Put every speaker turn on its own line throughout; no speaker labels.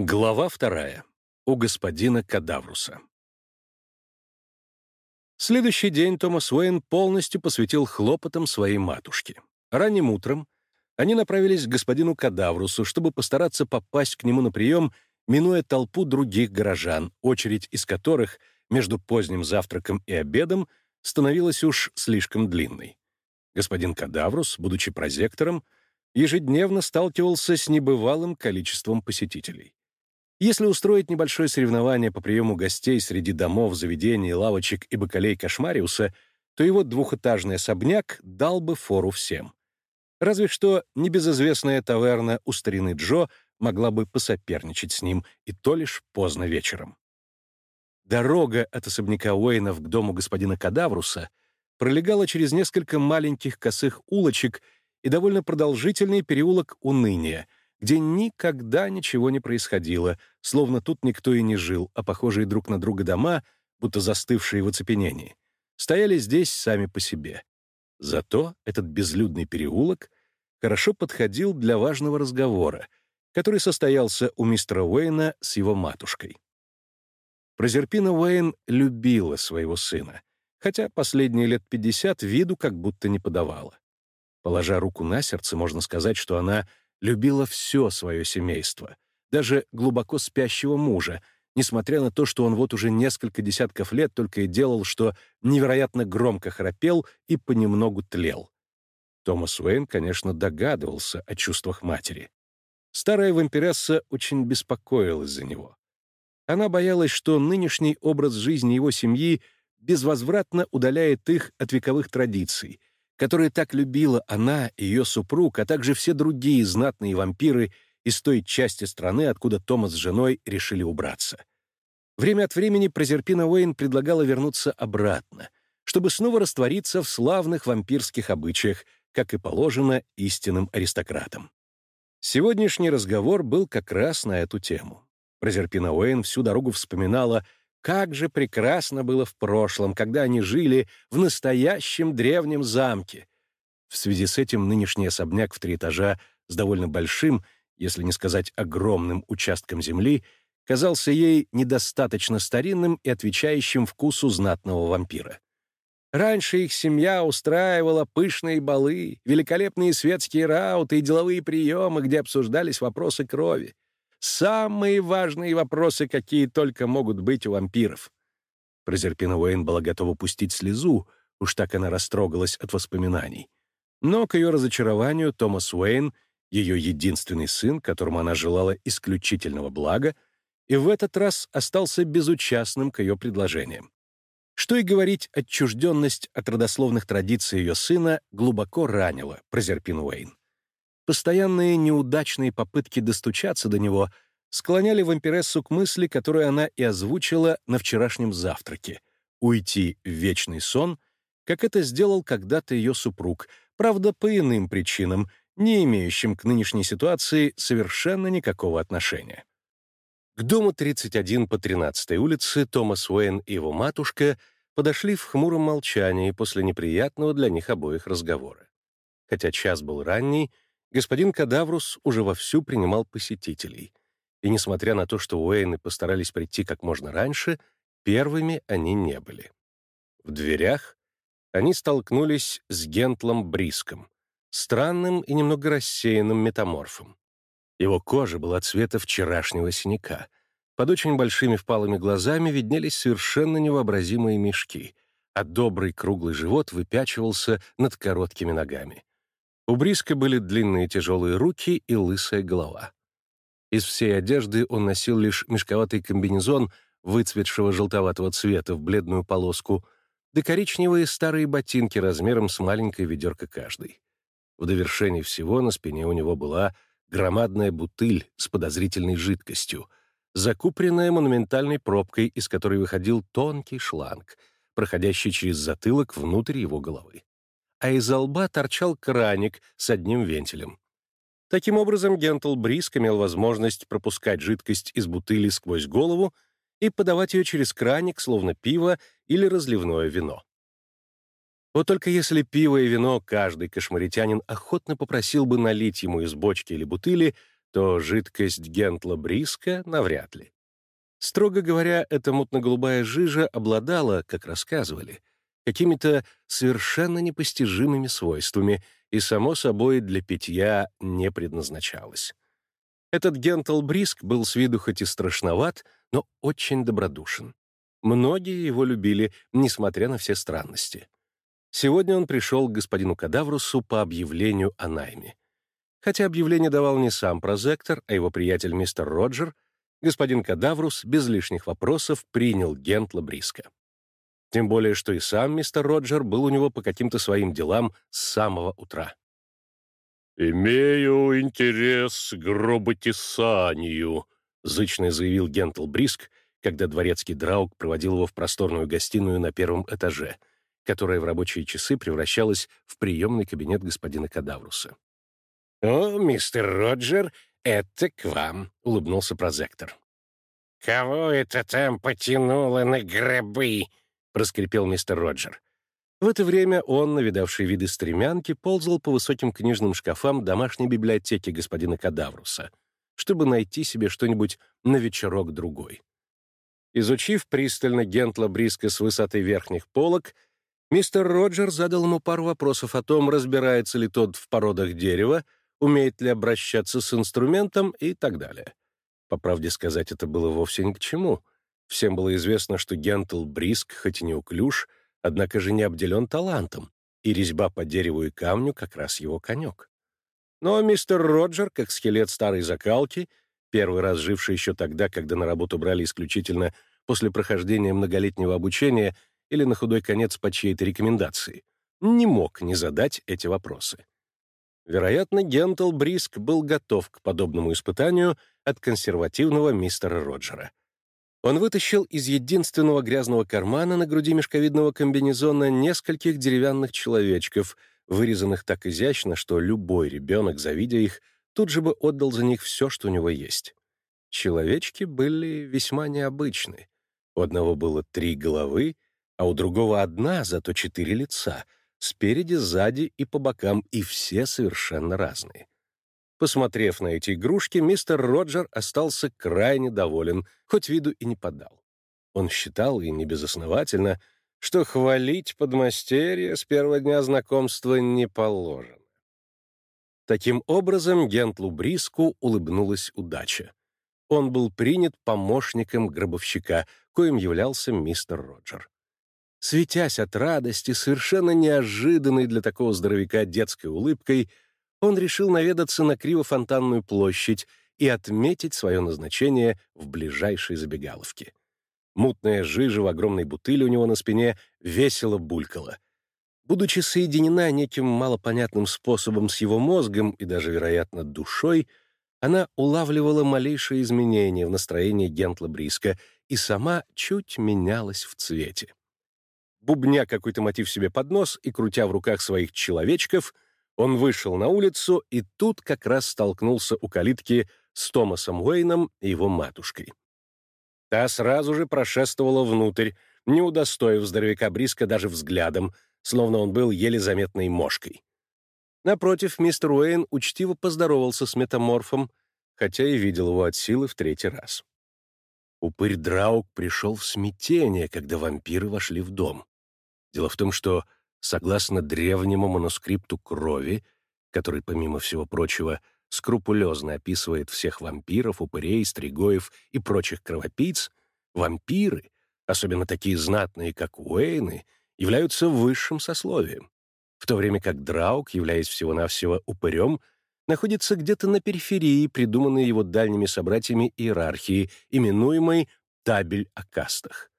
Глава вторая. У господина Кадавруса. Следующий день Томас Уэйн полностью посвятил хлопотам своей матушки. Ранним утром они направились к господину Кадаврусу, чтобы постараться попасть к нему на прием, минуя толпу других горожан, очередь из которых между поздним завтраком и обедом становилась уж слишком длинной. Господин Кадаврус, будучи прозектором, ежедневно сталкивался с небывалым количеством посетителей. Если устроить небольшое соревнование по приему гостей среди домов, заведений, лавочек и бакалей Кошмариуса, то его двухэтажный особняк дал бы фору всем. Разве что небезызвестная таверна у старины Джо могла бы посоперничать с ним, и то лишь поздно вечером. Дорога от особняка Уэйнов к дому господина Кадавруса пролегала через несколько маленьких косых улочек и довольно продолжительный переулок уныния — где никогда ничего не происходило, словно тут никто и не жил, а похожие друг на друга дома, будто застывшие в оцепенении, стояли здесь сами по себе. Зато этот безлюдный переулок хорошо подходил для важного разговора, который состоялся у мистера Уэйна с его матушкой. Прозерпина Уэйн любила своего сына, хотя последние лет пятьдесят виду как будто не подавала. Положа руку на сердце, можно сказать, что она любила все свое семейство, даже глубоко спящего мужа, несмотря на то, что он вот уже несколько десятков лет только и делал, что невероятно громко храпел и понемногу тлел. Томас Уэйн, конечно, догадывался о чувствах матери. Старая вампиресса очень беспокоилась за него. Она боялась, что нынешний образ жизни его семьи безвозвратно удаляет их от вековых традиций, которые так любила она и ее супруг, а также все другие знатные вампиры из той части страны, откуда Томас с женой решили убраться. Время от времени Прозерпина Уэйн предлагала вернуться обратно, чтобы снова раствориться в славных вампирских обычаях, как и положено истинным аристократам. Сегодняшний разговор был как раз на эту тему. Прозерпина Уэйн всю дорогу вспоминала — как же прекрасно было в прошлом, когда они жили в настоящем древнем замке. В связи с этим нынешний особняк в три этажа с довольно большим, если не сказать огромным участком земли, казался ей недостаточно старинным и отвечающим вкусу знатного вампира. Раньше их семья устраивала пышные балы, великолепные светские рауты и деловые приемы, где обсуждались вопросы крови. Самые важные вопросы, какие только могут быть у вампиров. Прозерпина Уэйн была готова пустить слезу, уж так она растрогалась от воспоминаний. Но к ее разочарованию Томас Уэйн, ее единственный сын, которому она желала исключительного блага, и в этот раз остался безучастным к ее предложениям. Что и говорить, отчужденность от родословных традиций ее сына глубоко ранила Прозерпин Уэйн. Постоянные неудачные попытки достучаться до него склоняли вампирессу к мысли, которую она и озвучила на вчерашнем завтраке — уйти в вечный сон, как это сделал когда-то ее супруг, правда, по иным причинам, не имеющим к нынешней ситуации совершенно никакого отношения. К дому 31 по 13 улице Томас Уэйн и его матушка подошли в хмуром молчании после неприятного для них обоих разговора. Хотя час был ранний, господин Кадаврус уже вовсю принимал посетителей, и, несмотря на то, что Уэйны постарались прийти как можно раньше, первыми они не были. В дверях они столкнулись с Гентлом Бриском, странным и немного рассеянным метаморфом. Его кожа была цвета вчерашнего синяка. Под очень большими впалыми глазами виднелись совершенно невообразимые мешки, а добрый круглый живот выпячивался над короткими ногами. У Бриска были длинные тяжелые руки и лысая голова. Из всей одежды он носил лишь мешковатый комбинезон выцветшего желтоватого цвета в бледную полоску, да коричневые старые ботинки размером с маленькое ведерко каждый. В довершении всего на спине у него была громадная бутыль с подозрительной жидкостью, закупоренная монументальной пробкой, из которой выходил тонкий шланг, проходящий через затылок внутрь его головы а из лба торчал краник с одним вентилем. Таким образом, Гентл Бриск имел возможность пропускать жидкость из бутыли сквозь голову и подавать ее через краник, словно пиво или разливное вино. Вот только если пиво и вино каждый кошмаритянин охотно попросил бы налить ему из бочки или бутыли, то жидкость Гентла Бриска навряд ли. Строго говоря, эта мутно-голубая жижа обладала, как рассказывали, какими-то совершенно непостижимыми свойствами и, само собой, для питья не предназначалась. Этот Гентл Бриск был с виду хоть и страшноват, но очень добродушен. Многие его любили, несмотря на все странности. Сегодня он пришел к господину Кадаврусу по объявлению о найме. Хотя объявление давал не сам прозектор, а его приятель мистер Роджер, господин Кадаврус без лишних вопросов принял Гентла Бриска. Тем более, что и сам мистер Роджер был у него по каким-то своим делам с самого утра.
«Имею интерес к гроботесанию», — зычно заявил Гентл Бриск, когда дворецкий Драук проводил его в просторную гостиную на первом этаже, которая в рабочие часы превращалась в приемный кабинет господина Кадавруса.
«О, мистер Роджер, это к вам», — улыбнулся прозектор.
«Кого это там потянуло на гробы?» — проскрипел мистер Роджер.
В это время он, навидавший виды стремянки, ползал по высоким книжным шкафам домашней библиотеки господина Кадавруса, чтобы найти себе что-нибудь на вечерок-другой. Изучив пристально Гентла Бриска с высоты верхних полок, мистер Роджер задал ему пару вопросов о том, разбирается ли тот в породах дерева, умеет ли обращаться с инструментом и так далее. По правде сказать, это было вовсе ни к чему. Всем было известно, что Гентл Бриск, хоть и неуклюж, однако же не обделен талантом, и резьба по дереву и камню как раз его конек. Но мистер Роджер, как скелет старой закалки, первый раз живший еще тогда, когда на работу брали исключительно после прохождения многолетнего обучения или на худой конец по чьей-то рекомендации, не мог не задать эти вопросы. Вероятно, Гентл Бриск был готов к подобному испытанию от консервативного мистера Роджера. Он вытащил из единственного грязного кармана на груди мешковидного комбинезона нескольких деревянных человечков, вырезанных так изящно, что любой ребенок, завидя их, тут же бы отдал за них все, что у него есть. Человечки были весьма необычны. У одного было три головы, а у другого одна, зато четыре лица — спереди, сзади и по бокам, и все совершенно разные. Посмотрев на эти игрушки, мистер Роджер остался крайне доволен, хоть виду и не подал. Он считал, и не безосновательно, что хвалить подмастерье с первого дня знакомства не положено. Таким образом, Гентлу Бриску улыбнулась удача. Он был принят помощником гробовщика, коим являлся мистер Роджер. Светясь от радости, совершенно неожиданной для такого здоровяка детской улыбкой, он решил наведаться на Криво-Фонтанную площадь и отметить свое назначение в ближайшей забегаловке. Мутная жижа в огромной бутыле у него на спине весело булькала. Будучи соединена неким малопонятным способом с его мозгом и даже, вероятно, душой, она улавливала малейшие изменения в настроении Гентла Бриска и сама чуть менялась в цвете бубня какой-то мотив себе под нос и крутя в руках своих человечков, он вышел на улицу и тут как раз столкнулся у калитки с Томасом Уэйном и его матушкой. Та сразу же прошествовала внутрь, не удостоив здоровяка Бриска даже взглядом, словно он был еле заметной мошкой. Напротив, мистер Уэйн учтиво поздоровался с метаморфом, хотя и видел его от силы в третий раз. Упырь Драук пришел в смятение, когда вампиры вошли в дом. Дело в том, что, согласно древнему манускрипту крови, который, помимо всего прочего, скрупулезно описывает всех вампиров, упырей, стригоев и прочих кровопийц, вампиры, особенно такие знатные, как Уэйны, являются высшим сословием, в то время как Драук, являясь всего-навсего упырем, находится где-то на периферии, придуманной его дальними собратьями иерархии, именуемой «табель о кастах».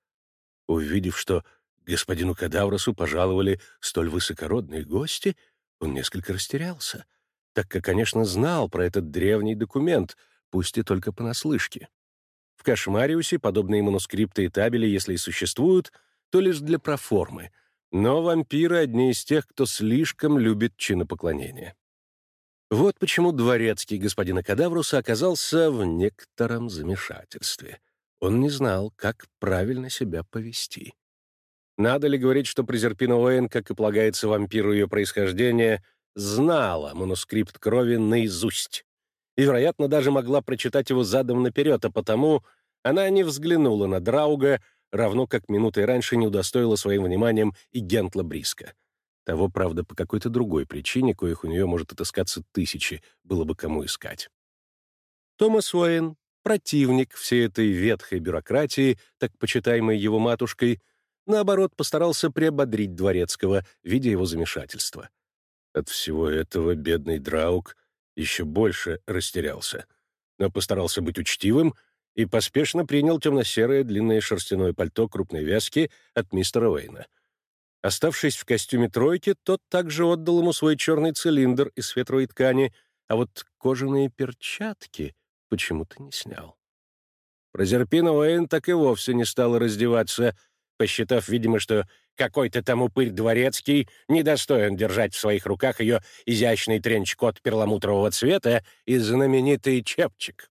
Увидев, что господину Кадавросу пожаловали столь высокородные гости, он несколько растерялся, так как, конечно, знал про этот древний документ, пусть и только понаслышке. В Кошмариусе подобные манускрипты и табели, если и существуют, то лишь для проформы, но вампиры — одни из тех, кто слишком любит чинопоклонение. Вот почему дворецкий господина Кадавруса оказался в некотором замешательстве. Он не знал, как правильно себя повести. Надо ли говорить, что Презерпина Уэйн, как и полагается вампиру ее происхождения, знала манускрипт крови наизусть?
и, вероятно, даже могла прочитать его задом наперед, а потому она не взглянула на Драуга, равно как минутой раньше не удостоила своим вниманием и Гентла Бриска. Того, правда, по какой-то другой причине, коих у нее может отыскаться тысячи, было бы кому искать. Томас Уэйн, противник всей этой ветхой бюрократии, так почитаемой его матушкой, наоборот, постарался приободрить Дворецкого, видя его замешательство. От всего этого бедный Драук еще больше растерялся, но постарался быть учтивым и поспешно принял темно-серое длинное шерстяное пальто крупной вязки от мистера Уэйна. Оставшись в костюме тройки, тот также отдал ему свой черный цилиндр из светровой ткани, а вот кожаные перчатки почему-то не снял. Прозерпина Уэйн так и вовсе не стала раздеваться, посчитав, видимо, что какой-то там упырь дворецкий недостоин держать в своих руках ее изящный тренч-кот перламутрового цвета и знаменитый чепчик.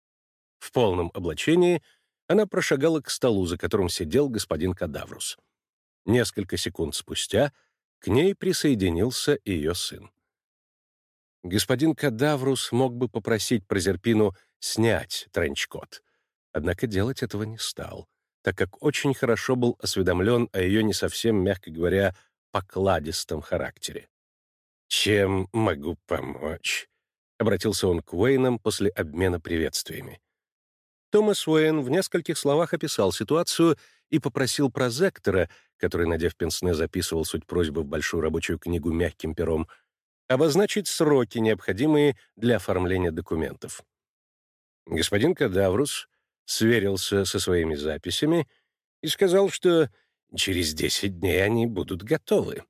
В полном облачении она прошагала к столу, за которым сидел господин Кадаврус. Несколько секунд спустя к ней присоединился ее сын. Господин Кадаврус мог бы попросить Прозерпину снять тренчкот, однако делать этого не стал, так как очень хорошо был осведомлен о ее не совсем, мягко говоря, покладистом характере. «Чем могу помочь?» — обратился он к Уэйнам после обмена приветствиями. Томас Уэйн в нескольких словах описал ситуацию и попросил прозектора, который, надев пенсне, записывал суть просьбы в большую рабочую книгу мягким пером, обозначить сроки, необходимые для оформления документов. Господин Кадаврус сверился со своими записями и сказал, что через 10 дней они будут готовы.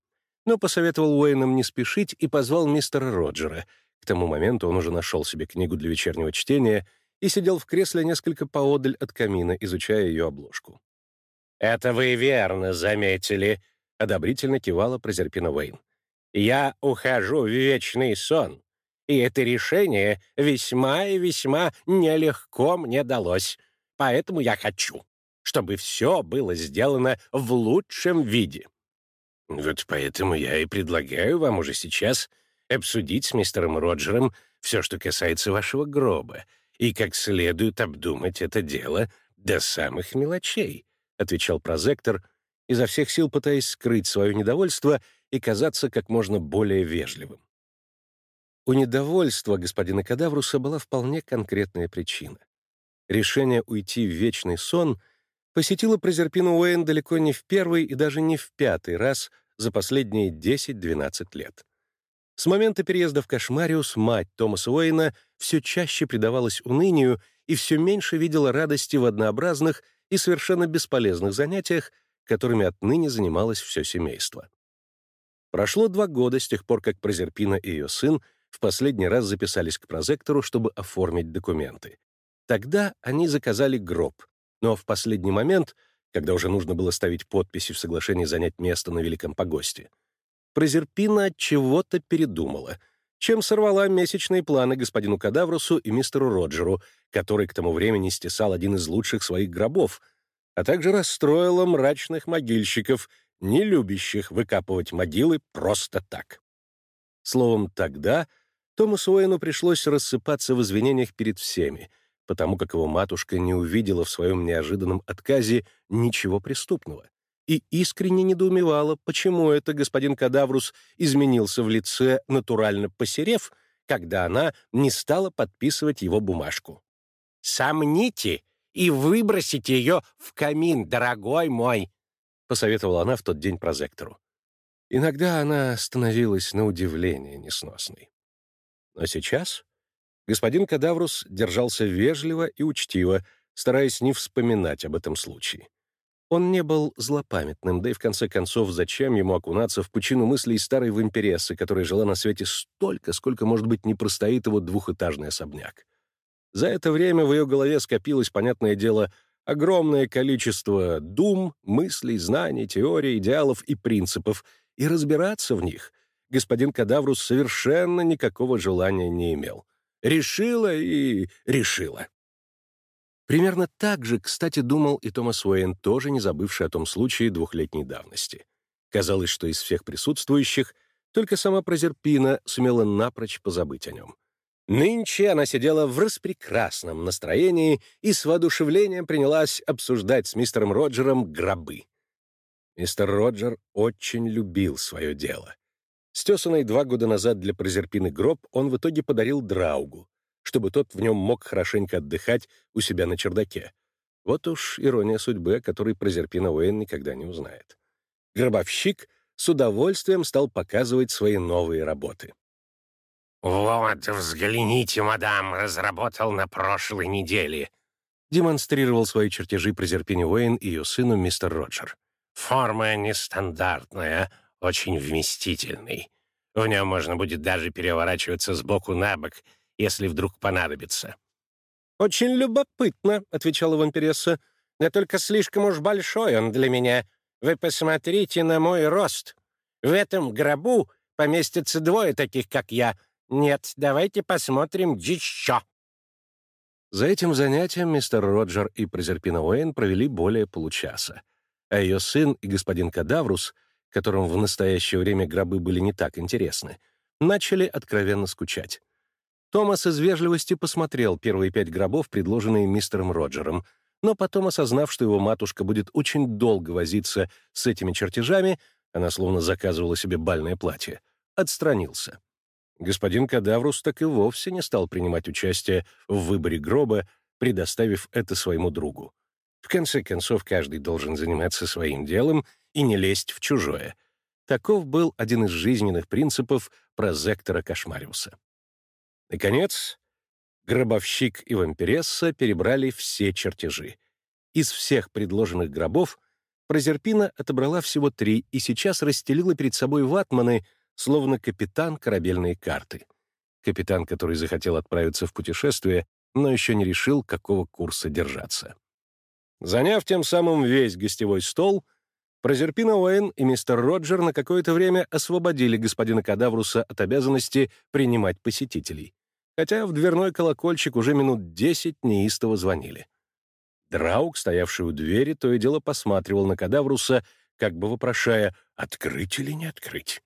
Но посоветовал Уэйнам не спешить и позвал мистера Роджера. К тому моменту он уже нашел себе книгу для вечернего чтения — и сидел в кресле несколько поодаль от камина, изучая ее обложку. «Это вы верно заметили», — одобрительно кивала Прозерпина Уэйн. «Я ухожу в вечный сон, и это решение весьма и весьма нелегко мне далось, поэтому я хочу, чтобы все было сделано в лучшем виде». «Вот поэтому я и предлагаю вам уже сейчас обсудить с мистером Роджером все, что касается вашего гроба, и как следует обдумать это дело до самых мелочей», — отвечал прозектор, изо всех сил пытаясь скрыть свое недовольство и казаться как можно более вежливым. У недовольства господина Кадавруса была вполне конкретная причина. Решение уйти в вечный сон посетило Прозерпину Уэйн далеко не в первый и даже не в пятый раз за последние 10-12 лет. С момента переезда в Кошмариус мать Томаса Уэйна все чаще предавалась унынию и все меньше видела радости в однообразных и совершенно бесполезных занятиях, которыми отныне занималось все семейство. Прошло два года с тех пор, как Прозерпина и ее сын в последний раз записались к прозектору, чтобы оформить документы. Тогда они заказали гроб, но в последний момент, когда уже нужно было ставить подписи в соглашении занять место на Великом Погосте, Прозерпина от чего-то передумала, чем сорвала месячные планы господину Кадаврусу и мистеру Роджеру, который к тому времени стесал один из лучших своих гробов, а также расстроила мрачных могильщиков, не любящих выкапывать могилы просто так. Словом, тогда Томасу Уэйну пришлось рассыпаться в извинениях перед всеми, потому как его матушка не увидела в своем неожиданном отказе ничего преступного и искренне недоумевала, почему это господин Кадаврус изменился в лице, натурально посерев, когда она не стала подписывать его бумажку. «Сомните и выбросите ее в камин, дорогой мой!» — посоветовала она в тот день прозектору. Иногда она становилась на удивление несносной. Но сейчас господин Кадаврус держался вежливо и учтиво, стараясь не вспоминать об этом случае. Он не был злопамятным, да и в конце концов, зачем ему окунаться в пучину мыслей старой вампирессы, которая жила на свете столько, сколько, может быть, не простоит его двухэтажный особняк. За это время в ее голове скопилось, понятное дело, огромное количество дум, мыслей, знаний, теорий, идеалов и принципов, и разбираться в них господин Кадаврус совершенно никакого желания не имел. Решила и решила. Примерно так же, кстати, думал и Томас Уэйн, тоже не забывший о том случае двухлетней давности. Казалось, что из всех присутствующих только сама Прозерпина сумела напрочь позабыть о нем.
Нынче она сидела в распрекрасном настроении и с воодушевлением принялась обсуждать с мистером Роджером гробы. Мистер Роджер очень любил свое дело. Стесанный два года назад для Прозерпины гроб он в итоге подарил Драугу, чтобы тот в нем мог хорошенько отдыхать у себя на чердаке. Вот уж ирония судьбы, о которой Прозерпина Уэйн никогда не узнает. Гробовщик с удовольствием стал показывать свои новые работы.
«Вот, взгляните, мадам, разработал на прошлой неделе»,
демонстрировал свои чертежи Прозерпине Уэйн и ее сыну мистер Роджер.
«Форма нестандартная, очень вместительный. В нем можно будет даже переворачиваться с боку на бок, если вдруг понадобится».
«Очень любопытно», — отвечала вампиресса. «Да только слишком уж большой он для меня. Вы посмотрите на мой рост. В этом гробу поместятся двое таких, как я. Нет, давайте посмотрим еще». За этим занятием мистер Роджер и Прозерпина Уэйн провели более получаса, а ее сын и господин Кадаврус, которым в настоящее время гробы были не так интересны, начали откровенно скучать. Томас из вежливости посмотрел первые пять гробов, предложенные мистером Роджером, но потом, осознав, что его матушка будет очень долго возиться с этими чертежами, она словно заказывала себе бальное платье, отстранился. Господин Кадаврус так и вовсе не стал принимать участие в выборе гроба, предоставив это своему другу. В конце концов, каждый должен заниматься своим делом и не лезть в чужое. Таков был один из жизненных принципов прозектора Кошмариуса. Наконец, гробовщик и вампиресса перебрали все чертежи. Из всех предложенных гробов Прозерпина отобрала всего три и сейчас расстелила перед собой ватманы — словно капитан корабельной карты. Капитан, который захотел отправиться в путешествие, но еще не решил, какого курса держаться. Заняв тем самым весь гостевой стол, Прозерпина Уэйн и мистер Роджер на какое-то время освободили господина Кадавруса от обязанности принимать посетителей, хотя в дверной колокольчик уже минут десять неистово звонили. Драук, стоявший у двери, то и дело посматривал на Кадавруса, как бы вопрошая, открыть или не открыть.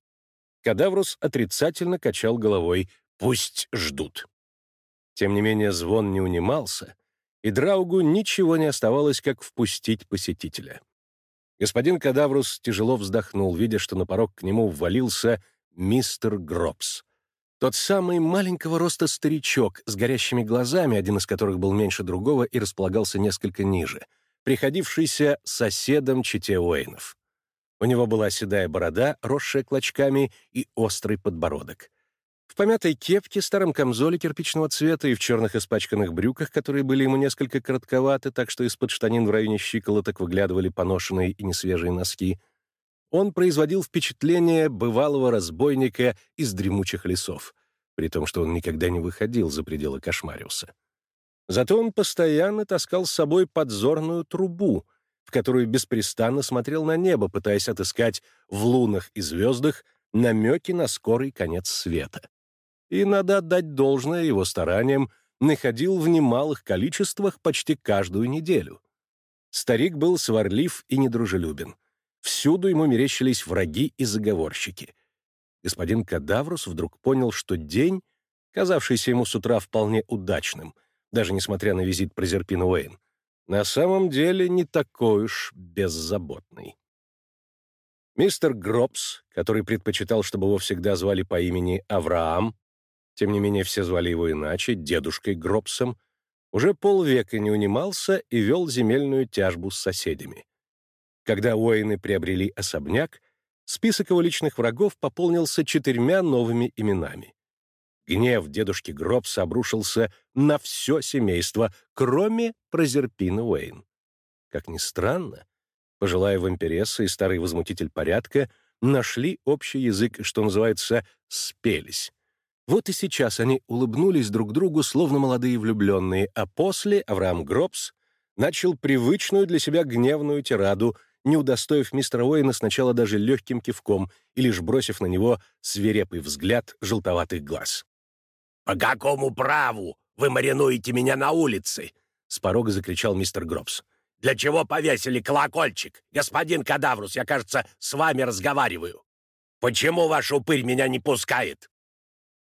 Кадаврус отрицательно качал головой «пусть ждут». Тем не менее звон не унимался, и Драугу ничего не оставалось, как впустить посетителя. Господин Кадаврус тяжело вздохнул, видя, что на порог к нему ввалился мистер Гробс. Тот самый маленького роста старичок с горящими глазами, один из которых был меньше другого и располагался несколько ниже, приходившийся соседом Чите Уэйнов. У него была седая борода, росшая клочками, и острый подбородок. В помятой кепке, старом камзоле кирпичного цвета и в черных испачканных брюках, которые были ему несколько коротковаты, так что из-под штанин в районе щиколоток выглядывали поношенные и несвежие носки, он производил впечатление бывалого разбойника из дремучих лесов, при том, что он никогда не выходил за пределы Кошмариуса. Зато он постоянно таскал с собой подзорную трубу — в которую беспрестанно смотрел на небо, пытаясь отыскать в лунах и звездах намеки на скорый конец света. И надо отдать должное его стараниям, находил в немалых количествах почти каждую неделю. Старик был сварлив и недружелюбен. Всюду ему мерещились враги и заговорщики. Господин Кадаврус вдруг понял, что день, казавшийся ему с утра вполне удачным, даже несмотря на визит Прозерпина Уэйн, на самом деле не такой уж беззаботный. Мистер Гробс, который предпочитал, чтобы его всегда звали по имени Авраам, тем не менее все звали его иначе, дедушкой Гробсом, уже полвека не унимался и вел земельную тяжбу с соседями. Когда Уэйны приобрели особняк, список его личных врагов пополнился четырьмя новыми именами. Гнев дедушки Гробса обрушился на все семейство, кроме Прозерпина Уэйн. Как ни странно, пожилая вампиресса и старый возмутитель порядка нашли общий язык, что называется, спелись. Вот и сейчас они улыбнулись друг другу, словно молодые влюбленные, а после Авраам Гробс начал привычную для себя гневную тираду, не удостоив мистера Уэйна сначала даже легким кивком и лишь бросив на него свирепый взгляд желтоватых глаз.
«По какому праву вы маринуете меня на улице?» — с порога закричал мистер Гробс. «Для чего повесили колокольчик? Господин Кадаврус, я, кажется, с вами разговариваю. Почему ваш упырь меня не пускает?»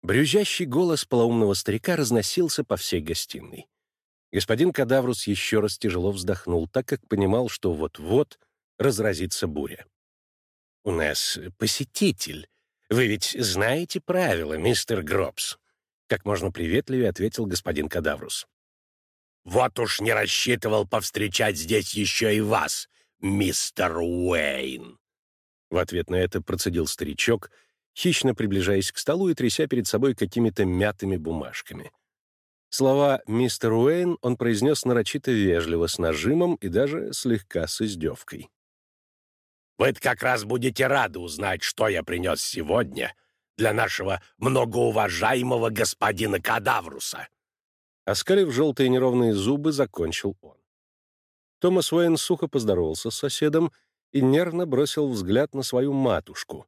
Брюзжащий голос полоумного старика разносился по всей гостиной. Господин Кадаврус еще раз тяжело вздохнул, так как понимал, что вот-вот разразится буря.
«У нас посетитель. Вы ведь знаете правила, мистер Гробс?» Как можно приветливее ответил господин Кадаврус.
«Вот уж не рассчитывал повстречать здесь еще и вас, мистер Уэйн!»
В ответ на это процедил старичок, хищно приближаясь к столу и тряся перед собой какими-то мятыми бумажками. Слова «мистер Уэйн» он произнес нарочито вежливо, с нажимом и даже слегка с издевкой.
вы как раз будете рады узнать, что я принес сегодня для нашего многоуважаемого господина Кадавруса».
Оскалив желтые неровные зубы, закончил он. Томас Уэйн сухо поздоровался с соседом и нервно бросил взгляд на свою матушку,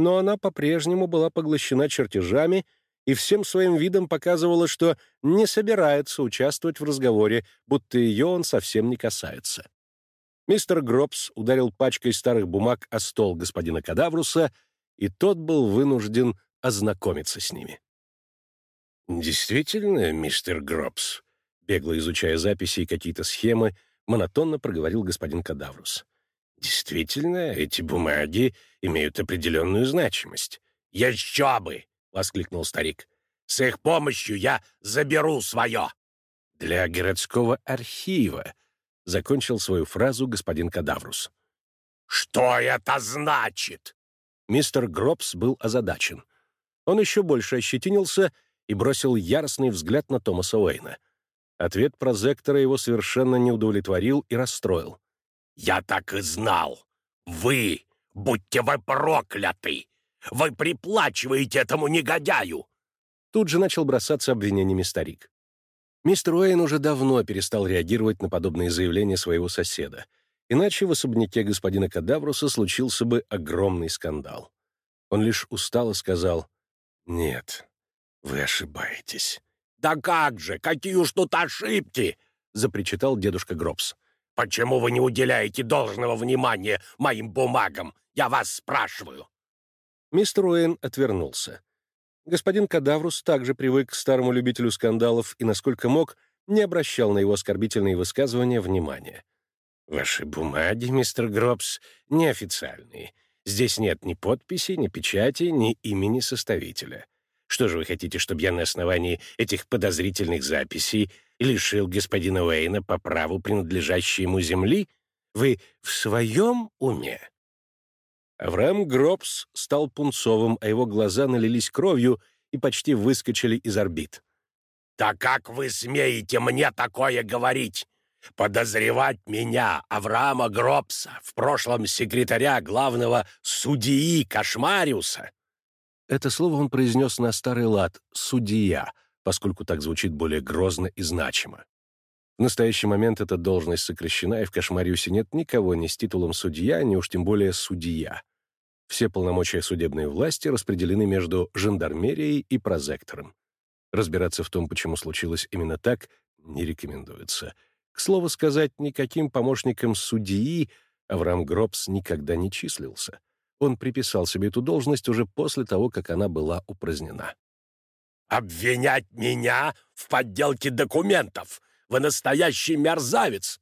но она по-прежнему была поглощена чертежами и всем своим видом показывала, что не собирается участвовать в разговоре, будто ее он совсем не касается. Мистер Гробс ударил пачкой старых бумаг о стол господина Кадавруса, и тот был вынужден ознакомиться с ними.
«Действительно, мистер Гробс», бегло изучая записи и какие-то схемы, монотонно проговорил господин Кадаврус. «Действительно, эти бумаги имеют определенную значимость».
«Еще бы!» — воскликнул старик. «С их помощью я заберу свое!»
«Для городского архива», — закончил свою фразу господин Кадаврус.
«Что это значит?»
Мистер Гробс был озадачен. Он еще больше ощетинился и бросил яростный взгляд на Томаса Уэйна. Ответ прозектора его совершенно не удовлетворил и расстроил.
«Я так и знал! Вы, будьте вы прокляты! Вы приплачиваете этому негодяю!»
Тут же начал бросаться обвинениями старик. Мистер Уэйн уже давно перестал реагировать на подобные заявления своего соседа, иначе в особняке господина Кадавруса случился бы огромный скандал. Он лишь устало сказал «Нет, вы ошибаетесь».
«Да как же, какие уж тут ошибки!» — запричитал дедушка Гробс. «Почему вы не уделяете должного внимания моим бумагам? Я вас спрашиваю!»
Мистер Уэйн отвернулся. Господин Кадаврус также привык к старому любителю скандалов и, насколько мог, не обращал на его оскорбительные высказывания внимания.
«Ваши бумаги, мистер Гробс, неофициальные. Здесь нет ни подписи, ни печати, ни имени составителя. Что же вы хотите, чтобы я на основании этих подозрительных записей лишил господина Уэйна по праву принадлежащей ему земли? Вы в своем уме?»
Авраам Гробс стал пунцовым, а его глаза налились кровью и почти выскочили из орбит.
«Да как вы смеете мне такое говорить? Подозревать меня, Авраама Гробса, в прошлом секретаря главного судьи Кошмариуса?»
Это слово он произнес на старый лад «судья», поскольку так звучит более грозно и значимо. В настоящий момент эта должность сокращена, и в Кошмариусе нет никого ни с титулом судья, ни уж тем более судья. Все полномочия судебной власти распределены между жандармерией и прозектором. Разбираться в том, почему случилось именно так, не рекомендуется. К слову сказать, никаким помощником судьи Авраам Гробс никогда не числился он приписал себе эту должность уже после того, как она была упразднена.
«Обвинять меня в подделке документов! Вы настоящий мерзавец!»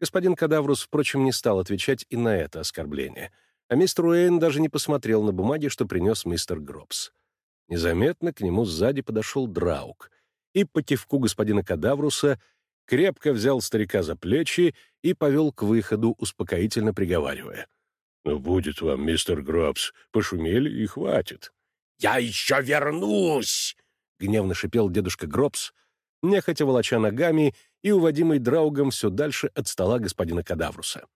Господин Кадаврус, впрочем, не стал отвечать и на это оскорбление, а мистер Уэйн даже не посмотрел на бумаги, что принес мистер Гробс. Незаметно к нему сзади подошел Драук и по кивку господина Кадавруса крепко взял старика за плечи и повел к выходу, успокоительно приговаривая —
«Ну, будет вам, мистер Гробс, пошумели и хватит».
«Я еще вернусь!»
— гневно шипел дедушка Гробс, нехотя волоча ногами и уводимый Драугом все дальше от стола господина Кадавруса.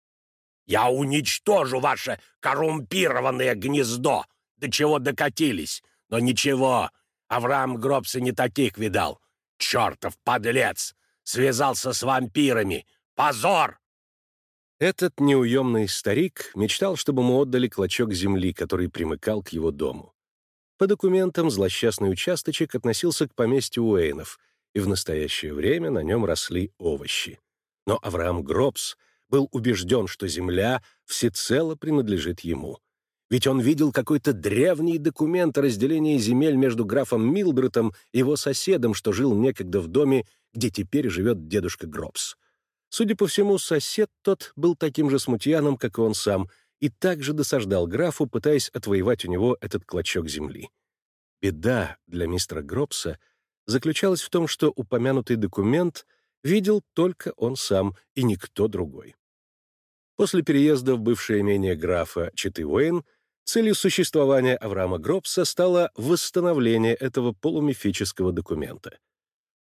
«Я уничтожу ваше коррумпированное гнездо, до чего докатились. Но ничего, Авраам Гробс и не таких видал. Чертов подлец! Связался с вампирами! Позор!»
Этот неуемный старик мечтал, чтобы ему отдали клочок земли, который примыкал к его дому. По документам злосчастный участочек относился к поместью Уэйнов, и в настоящее время на нем росли овощи. Но Авраам Гробс был убежден, что земля всецело принадлежит ему. Ведь он видел какой-то древний документ о разделении земель между графом Милбретом и его соседом, что жил некогда в доме, где теперь живет дедушка Гробс. Судя по всему, сосед тот был таким же смутьяном, как и он сам, и также досаждал графу, пытаясь отвоевать у него этот клочок земли. Беда для мистера Гробса заключалась в том, что упомянутый документ видел только он сам и никто другой. После переезда в бывшее имение графа Читы Уэйн целью существования Авраама Гробса стало восстановление этого полумифического документа.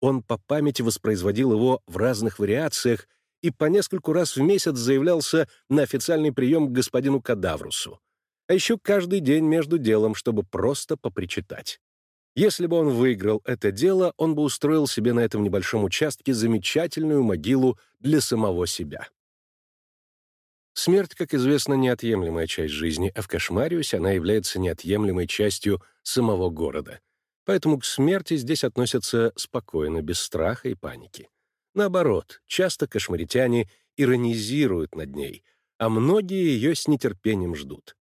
Он по памяти воспроизводил его в разных вариациях и по нескольку раз в месяц заявлялся на официальный прием к господину Кадаврусу, а еще каждый день между делом, чтобы просто попричитать. Если бы он выиграл это дело, он бы устроил себе на этом небольшом участке замечательную могилу для самого себя. Смерть, как известно, неотъемлемая часть жизни, а в Кошмариусе она является неотъемлемой частью самого города. Поэтому к смерти здесь относятся спокойно, без страха и паники. Наоборот, часто кошмаритяне иронизируют над ней, а многие ее с нетерпением ждут.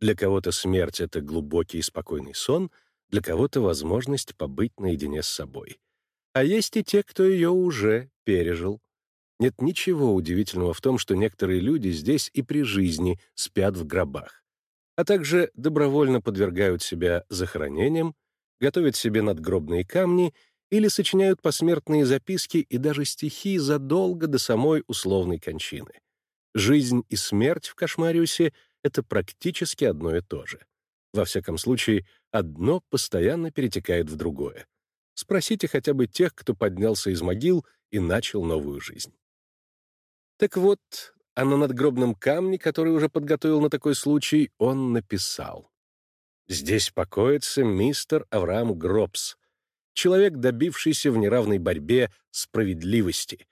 Для кого-то смерть — это глубокий и спокойный сон, для кого-то возможность побыть наедине с собой. А есть и те, кто ее уже пережил. Нет ничего удивительного в том, что некоторые люди здесь и при жизни спят в гробах, а также добровольно подвергают себя захоронениям, готовят себе надгробные камни или сочиняют посмертные записки и даже стихи задолго до самой условной кончины. Жизнь и смерть в Кошмариусе — это практически одно и то же. Во всяком случае, одно постоянно перетекает в другое. Спросите хотя бы тех, кто поднялся из могил и начал новую жизнь. Так вот, а на надгробном камне, который уже подготовил на такой случай, он написал. «Здесь покоится мистер Авраам Гробс, человек, добившийся в неравной борьбе справедливости,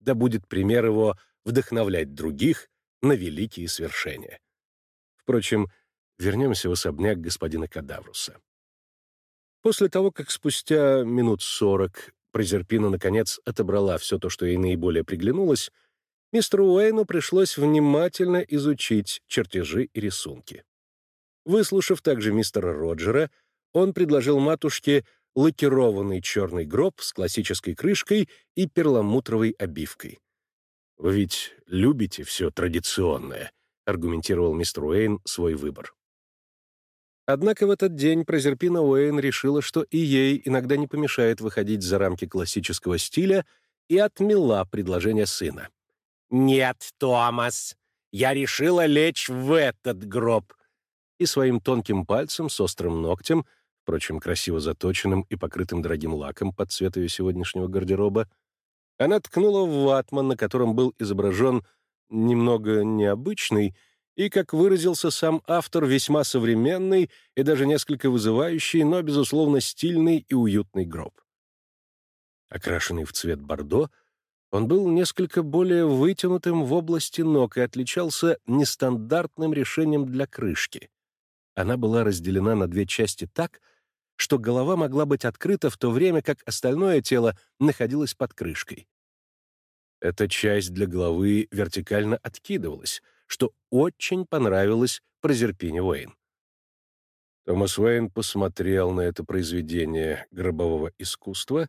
да будет пример его вдохновлять других на великие свершения. Впрочем, вернемся в особняк господина Кадавруса. После того, как спустя минут сорок Прозерпина, наконец, отобрала все то, что ей наиболее приглянулось, мистеру Уэйну пришлось внимательно изучить чертежи и рисунки. Выслушав также мистера Роджера, он предложил матушке лакированный черный гроб с классической крышкой и перламутровой обивкой. «Вы ведь любите все традиционное», — аргументировал мистер Уэйн свой выбор. Однако в этот день Прозерпина Уэйн решила, что и ей иногда не помешает выходить за рамки классического стиля, и отмела предложение сына. «Нет, Томас, я решила лечь в этот гроб», и своим тонким пальцем с острым ногтем — впрочем, красиво заточенным и покрытым дорогим лаком под цвет ее сегодняшнего гардероба, она ткнула в ватман, на котором был изображен немного необычный и, как выразился сам автор, весьма современный и даже несколько вызывающий, но, безусловно, стильный и уютный гроб. Окрашенный в цвет бордо, он был несколько более вытянутым в области ног и отличался нестандартным решением для крышки. Она была разделена на две части так, что голова могла быть открыта в то время, как остальное тело находилось под крышкой. Эта часть для головы вертикально откидывалась, что очень понравилось Прозерпине Уэйн. Томас Уэйн посмотрел на это произведение гробового искусства,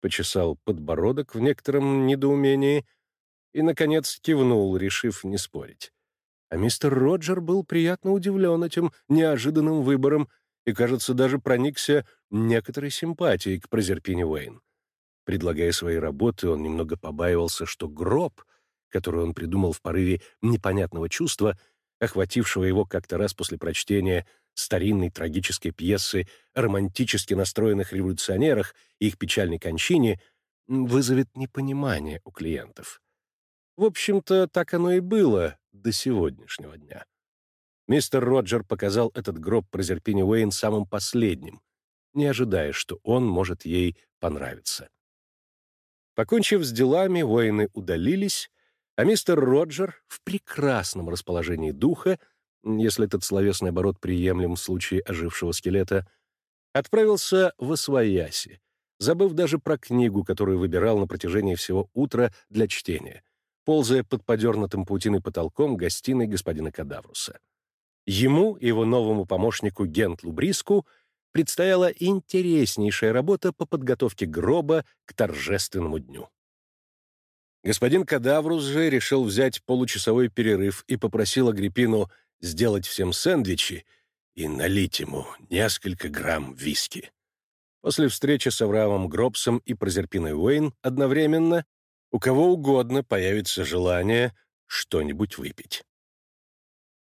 почесал подбородок в некотором недоумении и, наконец, кивнул, решив не спорить. А мистер Роджер был приятно удивлен этим неожиданным выбором и, кажется, даже проникся некоторой симпатией к Прозерпине Уэйн. Предлагая свои работы, он немного побаивался, что гроб, который он придумал в порыве непонятного чувства, охватившего его как-то раз после прочтения старинной трагической пьесы о романтически настроенных революционерах и их печальной кончине, вызовет непонимание у клиентов. В общем-то, так оно и было до сегодняшнего дня. Мистер Роджер показал этот гроб Прозерпине Уэйн самым последним, не ожидая, что он может ей понравиться. Покончив с делами, воины удалились, а мистер Роджер в прекрасном расположении духа, если этот словесный оборот приемлем в случае ожившего скелета, отправился в Освояси, забыв даже про книгу, которую выбирал на протяжении всего утра для чтения, ползая под подернутым паутиной потолком гостиной господина Кадавруса. Ему и его новому помощнику Гентлу Бриску предстояла интереснейшая работа по подготовке гроба к торжественному дню. Господин Кадаврус же решил взять получасовой перерыв и попросил Агриппину сделать всем сэндвичи и налить ему несколько грамм виски. После встречи с Авраамом Гробсом и Прозерпиной Уэйн одновременно у кого угодно появится желание что-нибудь выпить.